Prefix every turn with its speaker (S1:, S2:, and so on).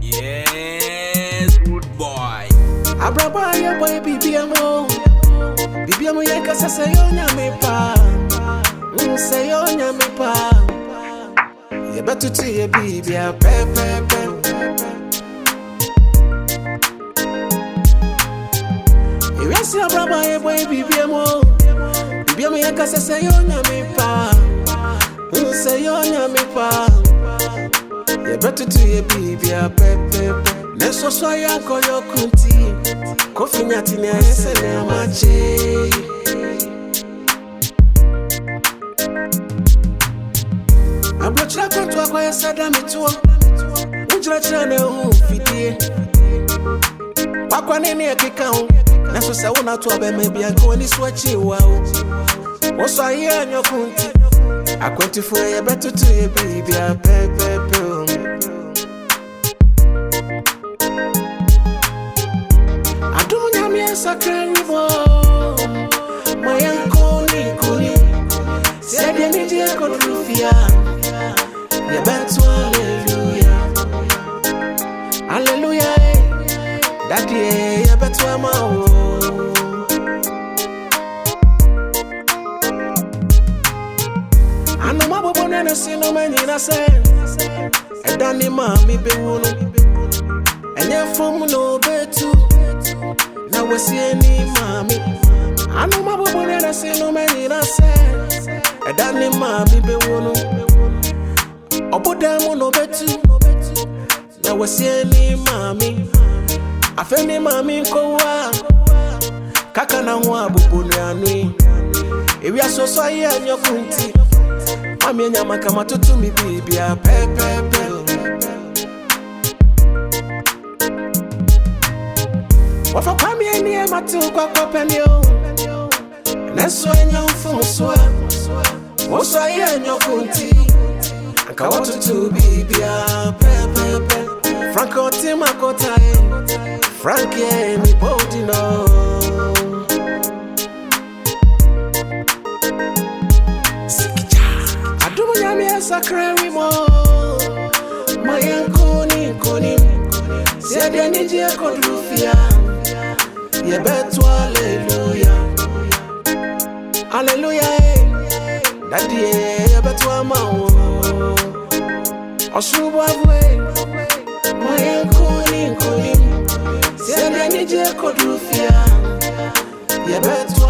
S1: Yes, good boy.
S2: Abraba ya boy bibiamo. Bibiamo ya kasa sayo nyame pa Mm, Sayo nyame pa Ye bibia pe pe pe. Ewesi abraba ya boy bibiamo Bien mi yaka se se yo nya mi pa Unu se yo nya mi pa Ye betutu ye bibi ya pepe. Neso so yako yo kunti. Kofi nyati ni ayese ni amache. Abrochira kutwa kwa yesa dami tuwa Ujira chane huu fidie Wakwa nini ya kikao? Ho nanso sɛ wo nato abɛma bi anka w'ani so akyie wa o wo. So ayɛ anyɔko nti akwantufoɔ yɛbɛtoto yɛ biribia pɛpɛpɛ o adom nyame ɛsakra wibɔ ma nyina si no ma nyina sɛ ɛda ne maa me bɛwu no ɛnyɛ fam na ɔbɛtu na wasie ni maa me anoma bɔbɔ nyina si no ma nyina sɛ ɛda ne maa me bɛwu no ɔbodan mu na ɔbɛtu na wasie ni maa me afei ne maa me nkɔwu kaka na ho a bɔbɔ nuanu yi ewia soso ayi anyɔko nti. Amie nyama kama tutumi bibi ya pepepe Wafa kwa mie nie matu kwa kwa penyo. Nesu enyo mfumuswa Muswa. Enyo kunti. Anka watu tu bibi ya pepepe Franko tima kotae Frankie mi bodino nyame ɛsakra wi mɔ ma yɛnko ne nkonim sɛdeɛ negye ɛkɔdoro fia yɛbɛto aleluya aleluya e eh. dadeɛ eh, yɛbɛto ama wo ɔsoroboafoe ma yɛnko ne nkonim sɛdeɛ negye ɛkɔdoro fia yɛbɛto aleluya